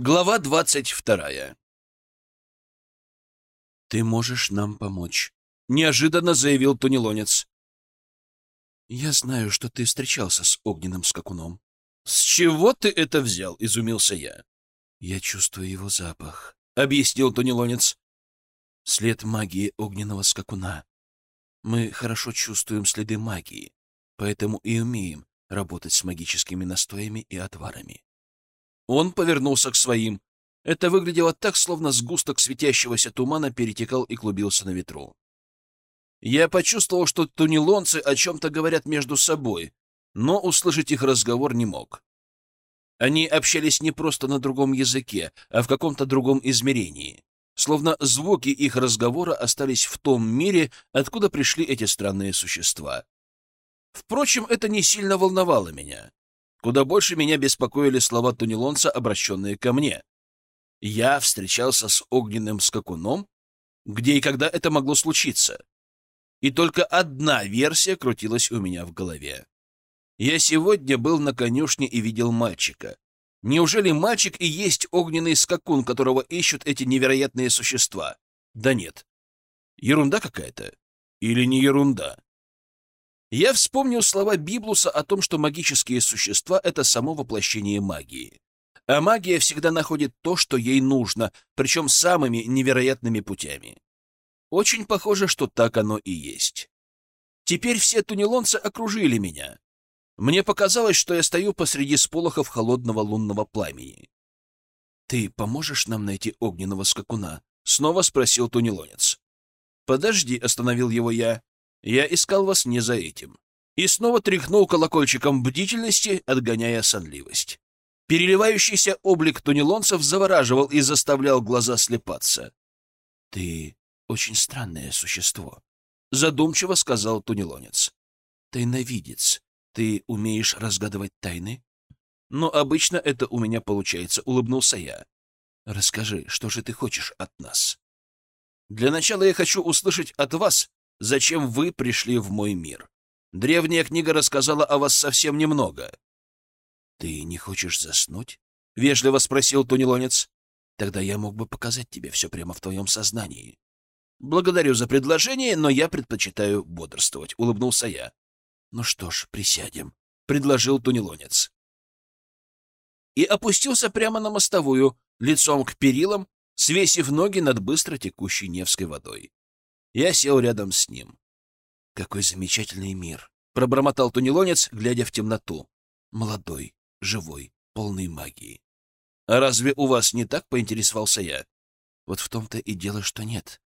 Глава двадцать вторая. «Ты можешь нам помочь», — неожиданно заявил Тунелонец. «Я знаю, что ты встречался с огненным скакуном». «С чего ты это взял?» — изумился я. «Я чувствую его запах», — объяснил Тунелонец. «След магии огненного скакуна. Мы хорошо чувствуем следы магии, поэтому и умеем работать с магическими настоями и отварами. Он повернулся к своим. Это выглядело так, словно сгусток светящегося тумана перетекал и клубился на ветру. Я почувствовал, что тунелонцы о чем-то говорят между собой, но услышать их разговор не мог. Они общались не просто на другом языке, а в каком-то другом измерении. Словно звуки их разговора остались в том мире, откуда пришли эти странные существа. Впрочем, это не сильно волновало меня. Куда больше меня беспокоили слова Тунелонца, обращенные ко мне. Я встречался с огненным скакуном? Где и когда это могло случиться? И только одна версия крутилась у меня в голове. Я сегодня был на конюшне и видел мальчика. Неужели мальчик и есть огненный скакун, которого ищут эти невероятные существа? Да нет. Ерунда какая-то? Или не ерунда? Я вспомнил слова Библуса о том, что магические существа — это само воплощение магии. А магия всегда находит то, что ей нужно, причем самыми невероятными путями. Очень похоже, что так оно и есть. Теперь все тунелонцы окружили меня. Мне показалось, что я стою посреди сполохов холодного лунного пламени. «Ты поможешь нам найти огненного скакуна?» — снова спросил тунелонец. «Подожди», — остановил его я. Я искал вас не за этим. И снова тряхнул колокольчиком бдительности, отгоняя сонливость. Переливающийся облик тунелонцев завораживал и заставлял глаза слепаться. — Ты очень странное существо, — задумчиво сказал тунелонец. — Тайновидец. Ты умеешь разгадывать тайны? — Но обычно это у меня получается, — улыбнулся я. — Расскажи, что же ты хочешь от нас? — Для начала я хочу услышать от вас, зачем вы пришли в мой мир. Древняя книга рассказала о вас совсем немного. — Ты не хочешь заснуть? — вежливо спросил Тунелонец. — Тогда я мог бы показать тебе все прямо в твоем сознании. — Благодарю за предложение, но я предпочитаю бодрствовать, — улыбнулся я. — Ну что ж, присядем, — предложил Тунелонец. И опустился прямо на мостовую, лицом к перилам, свесив ноги над быстро текущей Невской водой. Я сел рядом с ним. «Какой замечательный мир!» — пробормотал тунелонец, глядя в темноту. «Молодой, живой, полный магии». «А разве у вас не так?» — поинтересовался я. «Вот в том-то и дело, что нет».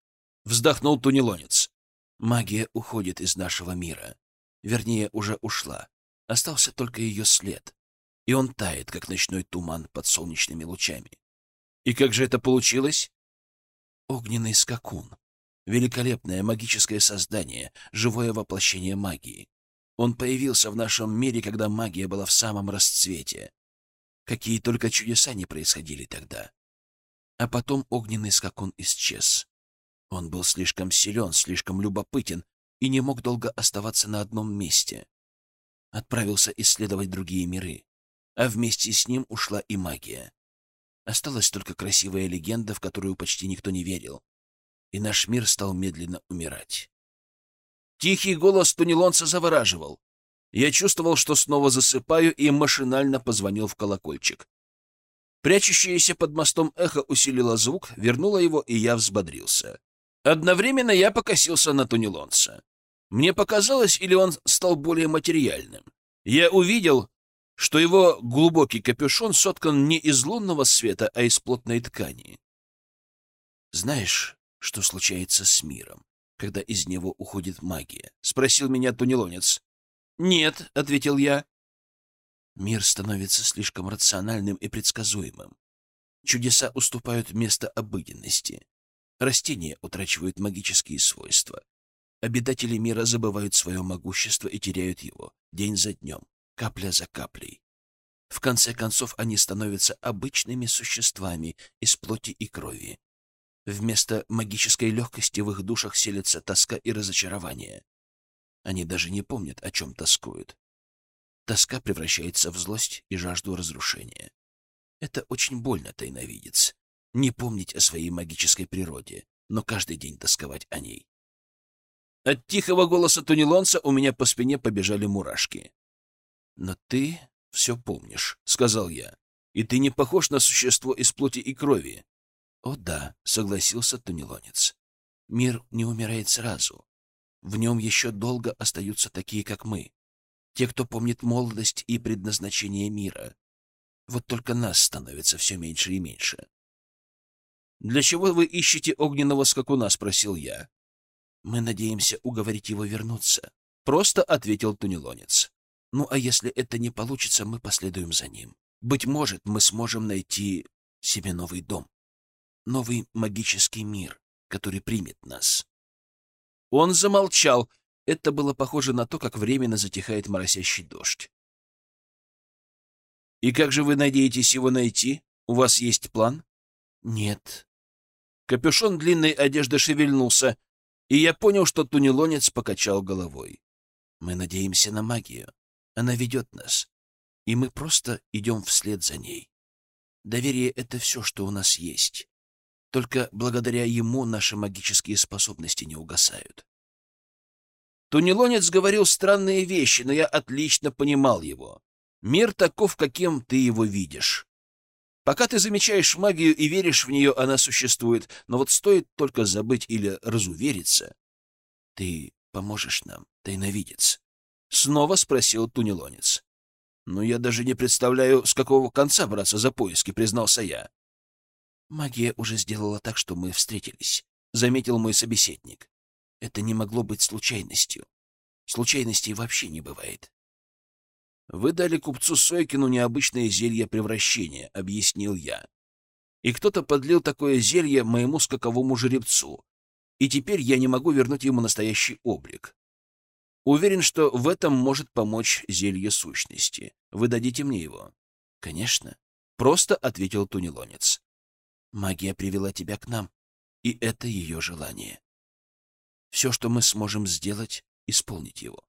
Вздохнул тунелонец. «Магия уходит из нашего мира. Вернее, уже ушла. Остался только ее след. И он тает, как ночной туман под солнечными лучами. И как же это получилось?» «Огненный скакун», Великолепное магическое создание, живое воплощение магии. Он появился в нашем мире, когда магия была в самом расцвете. Какие только чудеса не происходили тогда. А потом огненный скакун исчез. Он был слишком силен, слишком любопытен и не мог долго оставаться на одном месте. Отправился исследовать другие миры, а вместе с ним ушла и магия. Осталась только красивая легенда, в которую почти никто не верил и наш мир стал медленно умирать. Тихий голос Тунелонца завораживал. Я чувствовал, что снова засыпаю, и машинально позвонил в колокольчик. Прячущееся под мостом эхо усилило звук, вернуло его, и я взбодрился. Одновременно я покосился на Тунелонца. Мне показалось, или он стал более материальным. Я увидел, что его глубокий капюшон соткан не из лунного света, а из плотной ткани. «Знаешь, что случается с миром, когда из него уходит магия? — спросил меня тунелонец. — Нет, — ответил я. Мир становится слишком рациональным и предсказуемым. Чудеса уступают место обыденности. Растения утрачивают магические свойства. Обитатели мира забывают свое могущество и теряют его день за днем, капля за каплей. В конце концов, они становятся обычными существами из плоти и крови. Вместо магической легкости в их душах селится тоска и разочарование. Они даже не помнят, о чем тоскуют. Тоска превращается в злость и жажду разрушения. Это очень больно, тайновидец. Не помнить о своей магической природе, но каждый день тосковать о ней. От тихого голоса Тунелонца у меня по спине побежали мурашки. «Но ты все помнишь», — сказал я. «И ты не похож на существо из плоти и крови». «О да», — согласился Тунелонец. «Мир не умирает сразу. В нем еще долго остаются такие, как мы. Те, кто помнит молодость и предназначение мира. Вот только нас становится все меньше и меньше». «Для чего вы ищете огненного скакуна?» — спросил я. «Мы надеемся уговорить его вернуться», — просто ответил Тунелонец. «Ну, а если это не получится, мы последуем за ним. Быть может, мы сможем найти себе новый дом, новый магический мир, который примет нас». Он замолчал. Это было похоже на то, как временно затихает моросящий дождь. «И как же вы надеетесь его найти? У вас есть план?» «Нет». Капюшон длинной одежды шевельнулся, и я понял, что тунелонец покачал головой. Мы надеемся на магию. Она ведет нас, и мы просто идем вслед за ней. Доверие — это все, что у нас есть. Только благодаря ему наши магические способности не угасают. Тунелонец говорил странные вещи, но я отлично понимал его. Мир таков, каким ты его видишь. Пока ты замечаешь магию и веришь в нее, она существует, но вот стоит только забыть или разувериться. — Ты поможешь нам, тайновидец? — снова спросил Тунелонец. — Ну, я даже не представляю, с какого конца браться за поиски, — признался я. — Магия уже сделала так, что мы встретились, — заметил мой собеседник. Это не могло быть случайностью. Случайностей вообще не бывает. «Вы дали купцу Сойкину необычное зелье превращения», — объяснил я. «И кто-то подлил такое зелье моему скаковому жеребцу, и теперь я не могу вернуть ему настоящий облик. Уверен, что в этом может помочь зелье сущности. Вы дадите мне его?» «Конечно», — просто ответил Тунелонец. «Магия привела тебя к нам, и это ее желание. Все, что мы сможем сделать, — исполнить его.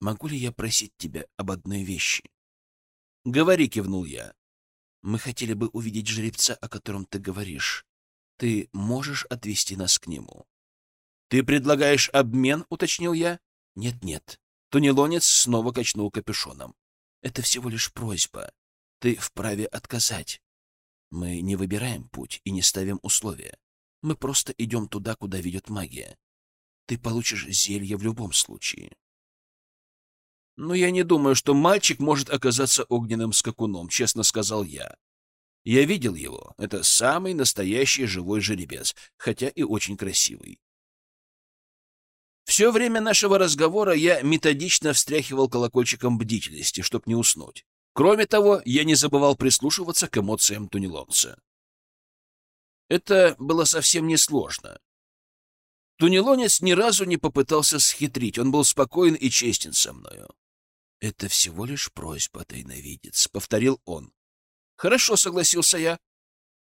Могу ли я просить тебя об одной вещи? — Говори, — кивнул я. — Мы хотели бы увидеть жеребца, о котором ты говоришь. Ты можешь отвести нас к нему? — Ты предлагаешь обмен? — уточнил я. Нет, — Нет-нет. Тунелонец снова качнул капюшоном. — Это всего лишь просьба. Ты вправе отказать. Мы не выбираем путь и не ставим условия. Мы просто идем туда, куда ведет магия. Ты получишь зелье в любом случае. «Но я не думаю, что мальчик может оказаться огненным скакуном», — честно сказал я. «Я видел его. Это самый настоящий живой жеребец, хотя и очень красивый». Все время нашего разговора я методично встряхивал колокольчиком бдительности, чтобы не уснуть. Кроме того, я не забывал прислушиваться к эмоциям Тунелонца. Это было совсем несложно. Тунелонец ни разу не попытался схитрить, он был спокоен и честен со мною. «Это всего лишь просьба, тайновидец», — повторил он. «Хорошо», — согласился я.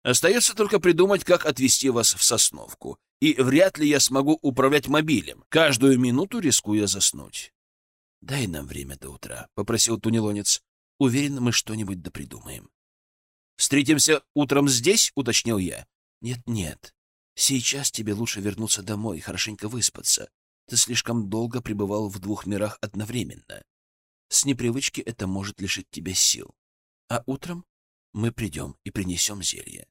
«Остается только придумать, как отвезти вас в Сосновку. И вряд ли я смогу управлять мобилем, каждую минуту рискуя заснуть». «Дай нам время до утра», — попросил Тунелонец. «Уверен, мы что-нибудь допридумаем». «Встретимся утром здесь?» — уточнил я. «Нет-нет. Сейчас тебе лучше вернуться домой и хорошенько выспаться. Ты слишком долго пребывал в двух мирах одновременно. С непривычки это может лишить тебя сил. А утром мы придем и принесем зелье.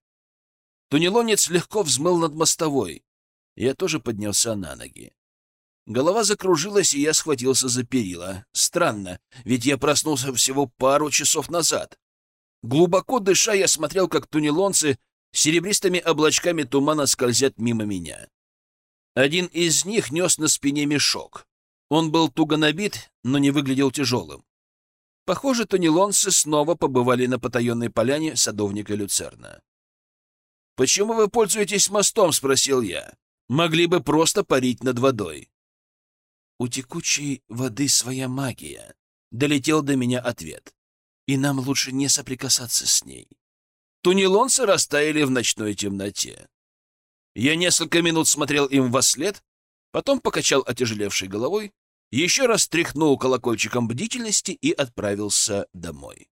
Тунелонец легко взмыл над мостовой. Я тоже поднялся на ноги. Голова закружилась, и я схватился за перила. Странно, ведь я проснулся всего пару часов назад. Глубоко дыша, я смотрел, как тунелонцы серебристыми облачками тумана скользят мимо меня. Один из них нес на спине мешок. Он был туго набит, но не выглядел тяжелым. Похоже, тонилонцы снова побывали на потаенной поляне садовника Люцерна. «Почему вы пользуетесь мостом?» — спросил я. «Могли бы просто парить над водой». У текучей воды своя магия. Долетел до меня ответ. И нам лучше не соприкасаться с ней. Тунелонцы растаяли в ночной темноте. Я несколько минут смотрел им во след, потом покачал отяжелевшей головой, еще раз тряхнул колокольчиком бдительности и отправился домой.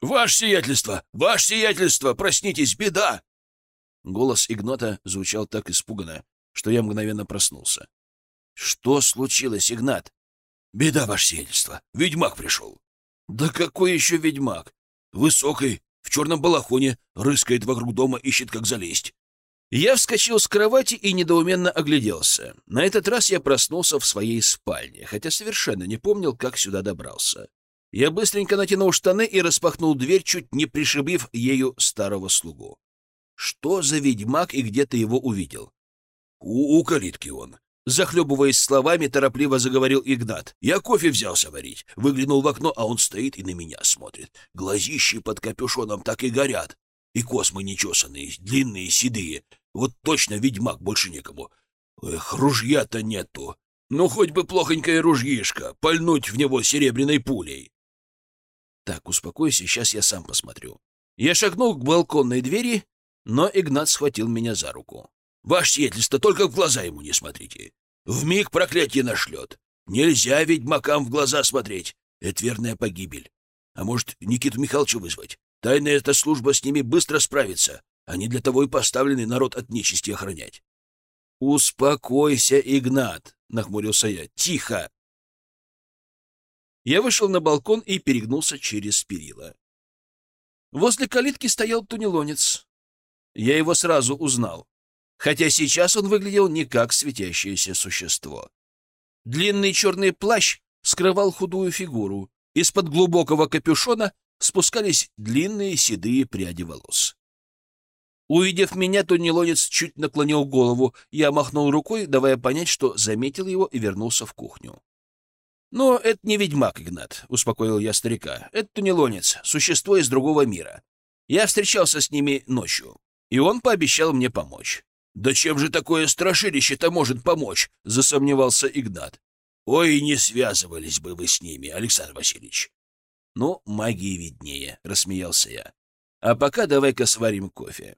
«Ваше сиятельство! Ваше сиятельство! Проснитесь, беда!» Голос Игната звучал так испуганно, что я мгновенно проснулся. «Что случилось, Игнат?» «Беда, ваше сиятельство! Ведьмак пришел!» «Да какой еще ведьмак? Высокий, в черном балахоне, рыскает вокруг дома, ищет, как залезть». Я вскочил с кровати и недоуменно огляделся. На этот раз я проснулся в своей спальне, хотя совершенно не помнил, как сюда добрался. Я быстренько натянул штаны и распахнул дверь, чуть не пришибив ею старого слугу. Что за ведьмак и где ты его увидел? У, у калитки он. Захлебываясь словами, торопливо заговорил Игнат. Я кофе взялся варить. Выглянул в окно, а он стоит и на меня смотрит. Глазищи под капюшоном так и горят. И космы нечесанные, длинные, седые. Вот точно ведьмак, больше некому. Эх, ружья-то нету. Ну, хоть бы плохонькое ружьишко, пальнуть в него серебряной пулей. Так, успокойся, сейчас я сам посмотрю. Я шагнул к балконной двери, но Игнат схватил меня за руку. «Ваше сиятельство, только в глаза ему не смотрите. В миг проклятие нашлет. Нельзя ведьмакам в глаза смотреть. Это верная погибель. А может, Никиту Михайловича вызвать? Тайная эта служба с ними быстро справится. Они для того и поставлены народ от нечисти охранять». «Успокойся, Игнат», — нахмурился я. «Тихо!» Я вышел на балкон и перегнулся через перила. Возле калитки стоял тунелонец. Я его сразу узнал, хотя сейчас он выглядел не как светящееся существо. Длинный черный плащ скрывал худую фигуру. Из-под глубокого капюшона спускались длинные седые пряди волос. Увидев меня, тунелонец чуть наклонил голову. Я махнул рукой, давая понять, что заметил его и вернулся в кухню. «Но это не ведьмак, Игнат», — успокоил я старика. «Это тунелонец, существо из другого мира. Я встречался с ними ночью, и он пообещал мне помочь». «Да чем же такое страшилище-то может помочь?» — засомневался Игнат. «Ой, не связывались бы вы с ними, Александр Васильевич». «Ну, магии виднее», — рассмеялся я. «А пока давай-ка сварим кофе».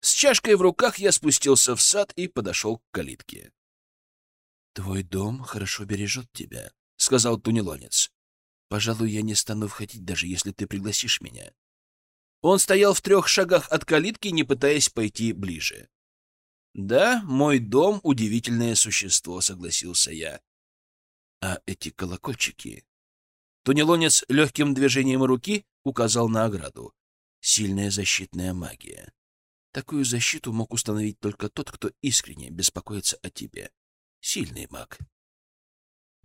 С чашкой в руках я спустился в сад и подошел к калитке. «Твой дом хорошо бережет тебя», — сказал тунелонец. «Пожалуй, я не стану входить, даже если ты пригласишь меня». Он стоял в трех шагах от калитки, не пытаясь пойти ближе. «Да, мой дом — удивительное существо», — согласился я. «А эти колокольчики...» Тунелонец легким движением руки указал на ограду. «Сильная защитная магия. Такую защиту мог установить только тот, кто искренне беспокоится о тебе сильный маг.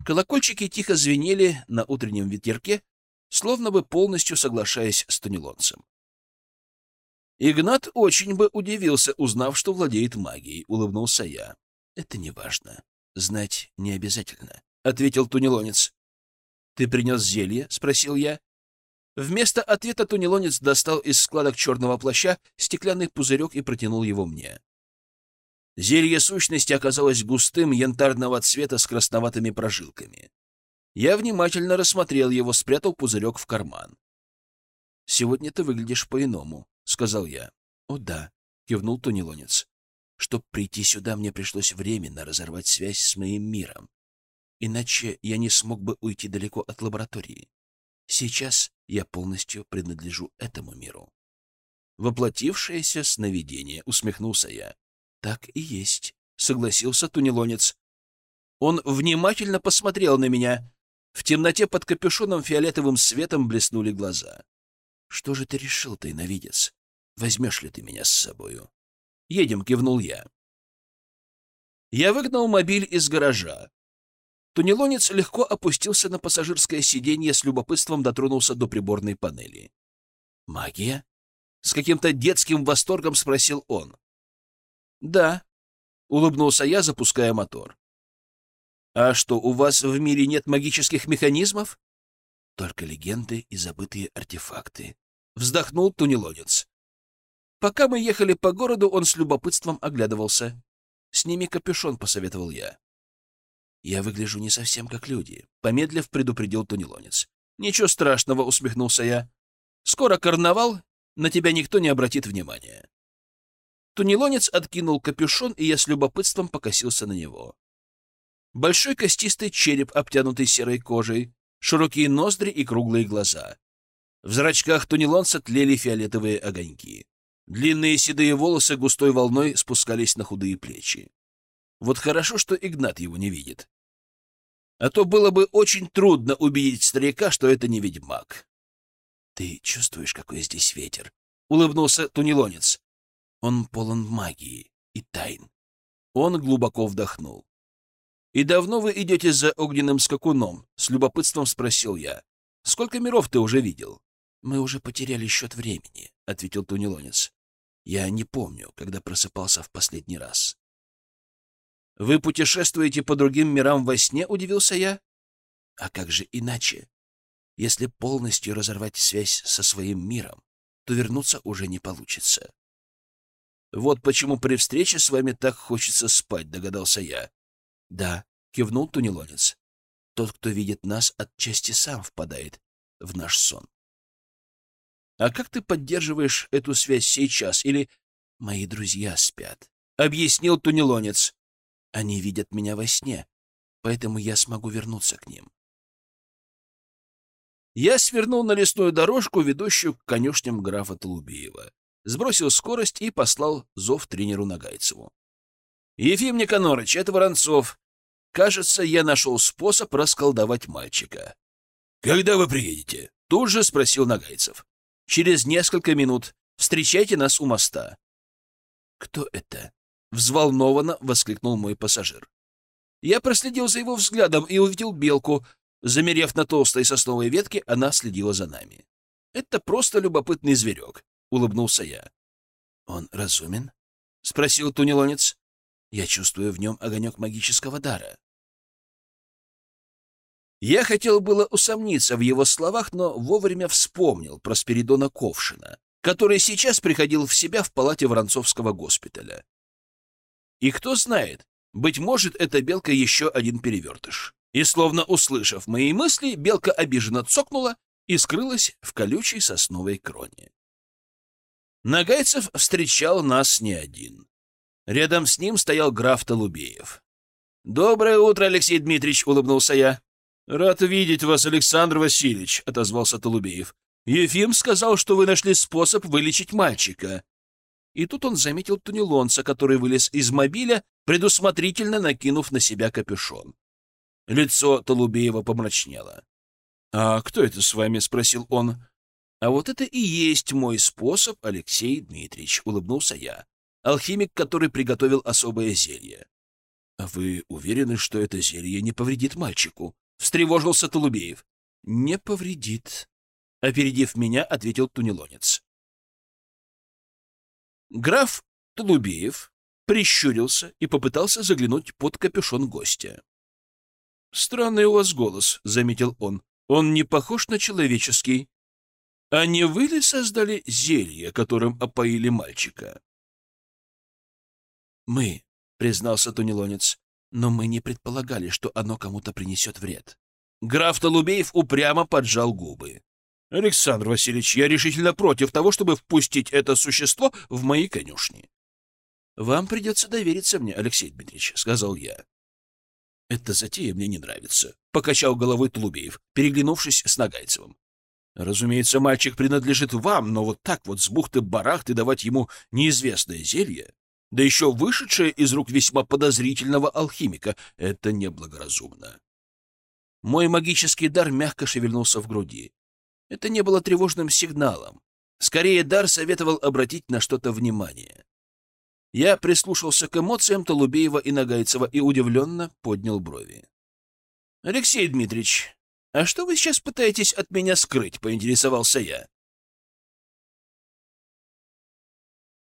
Колокольчики тихо звенели на утреннем ветерке, словно бы полностью соглашаясь с Тонилонцем. Игнат очень бы удивился, узнав, что владеет магией, улыбнулся я. Это не важно. Знать не обязательно, ответил Тунелонец. Ты принес зелье? спросил я. Вместо ответа Тунелонец достал из складок черного плаща стеклянный пузырек и протянул его мне. Зелье сущности оказалось густым, янтарного цвета с красноватыми прожилками. Я внимательно рассмотрел его, спрятал пузырек в карман. «Сегодня ты выглядишь по-иному», — сказал я. «О да», — кивнул Тунелонец. «Чтоб прийти сюда, мне пришлось временно разорвать связь с моим миром. Иначе я не смог бы уйти далеко от лаборатории. Сейчас я полностью принадлежу этому миру». «Воплотившееся сновидение», — усмехнулся я. Так и есть, согласился тунелонец. Он внимательно посмотрел на меня. В темноте под капюшоном фиолетовым светом блеснули глаза. Что же ты решил, тайновидец? Возьмешь ли ты меня с собою? Едем, кивнул я. Я выгнал мобиль из гаража. Тунелонец легко опустился на пассажирское сиденье, с любопытством дотронулся до приборной панели. «Магия?» — с каким-то детским восторгом спросил он. «Да», — улыбнулся я, запуская мотор. «А что, у вас в мире нет магических механизмов?» «Только легенды и забытые артефакты», — вздохнул тунелонец. Пока мы ехали по городу, он с любопытством оглядывался. «Сними капюшон», — посоветовал я. «Я выгляжу не совсем как люди», — помедлив предупредил тунелонец. «Ничего страшного», — усмехнулся я. «Скоро карнавал, на тебя никто не обратит внимания». Тунелонец откинул капюшон, и я с любопытством покосился на него. Большой костистый череп, обтянутый серой кожей, широкие ноздри и круглые глаза. В зрачках Тунелонца тлели фиолетовые огоньки. Длинные седые волосы густой волной спускались на худые плечи. Вот хорошо, что Игнат его не видит. А то было бы очень трудно убедить старика, что это не ведьмак. — Ты чувствуешь, какой здесь ветер? — улыбнулся Тунелонец. Он полон магии и тайн. Он глубоко вдохнул. — И давно вы идете за огненным скакуном? — с любопытством спросил я. — Сколько миров ты уже видел? — Мы уже потеряли счет времени, — ответил Тунелонец. — Я не помню, когда просыпался в последний раз. — Вы путешествуете по другим мирам во сне? — удивился я. — А как же иначе? Если полностью разорвать связь со своим миром, то вернуться уже не получится. Вот почему при встрече с вами так хочется спать, догадался я. Да, кивнул Тунелонец. Тот, кто видит нас, отчасти сам впадает в наш сон. А как ты поддерживаешь эту связь сейчас? Или мои друзья спят? Объяснил Тунелонец. Они видят меня во сне, поэтому я смогу вернуться к ним. Я свернул на лесную дорожку, ведущую к конюшням графа Толубиева сбросил скорость и послал зов тренеру Нагайцеву. «Ефим Никонорыч, это Воронцов. Кажется, я нашел способ расколдовать мальчика». «Когда вы приедете?» — тут же спросил Нагайцев. «Через несколько минут. Встречайте нас у моста». «Кто это?» — взволнованно воскликнул мой пассажир. Я проследил за его взглядом и увидел белку. Замерев на толстой сосновой ветке, она следила за нами. Это просто любопытный зверек. — улыбнулся я. «Он разумен?» — спросил тунелонец. «Я чувствую в нем огонек магического дара». Я хотел было усомниться в его словах, но вовремя вспомнил про Спиридона Ковшина, который сейчас приходил в себя в палате Воронцовского госпиталя. И кто знает, быть может, эта белка еще один перевертыш. И, словно услышав мои мысли, белка обиженно цокнула и скрылась в колючей сосновой кроне. Нагайцев встречал нас не один. Рядом с ним стоял граф Толубеев. «Доброе утро, Алексей Дмитриевич!» — улыбнулся я. «Рад видеть вас, Александр Васильевич!» — отозвался Толубеев. «Ефим сказал, что вы нашли способ вылечить мальчика». И тут он заметил тунелонца, который вылез из мобиля, предусмотрительно накинув на себя капюшон. Лицо Толубеева помрачнело. «А кто это с вами?» — спросил он. А вот это и есть мой способ, Алексей Дмитриевич, улыбнулся я. Алхимик, который приготовил особое зелье. А вы уверены, что это зелье не повредит мальчику? Встревожился Толубеев. Не повредит. Опередив меня, ответил Тунелонец. Граф Толубеев прищурился и попытался заглянуть под капюшон гостя. «Странный у вас голос», — заметил он. «Он не похож на человеческий». А не вы ли создали зелье, которым опоили мальчика? Мы, признался Тунелонец, но мы не предполагали, что оно кому-то принесет вред. Граф Толубеев упрямо поджал губы. Александр Васильевич, я решительно против того, чтобы впустить это существо в мои конюшни. Вам придется довериться мне, Алексей Дмитриевич, сказал я. Эта затея мне не нравится, покачал головой Толубеев, переглянувшись с Нагайцевым. Разумеется, мальчик принадлежит вам, но вот так вот с бухты-барахты давать ему неизвестное зелье, да еще вышедшее из рук весьма подозрительного алхимика, это неблагоразумно. Мой магический дар мягко шевельнулся в груди. Это не было тревожным сигналом. Скорее, дар советовал обратить на что-то внимание. Я прислушался к эмоциям Толубеева и Нагайцева и удивленно поднял брови. — Алексей Дмитриевич, «А что вы сейчас пытаетесь от меня скрыть?» — поинтересовался я.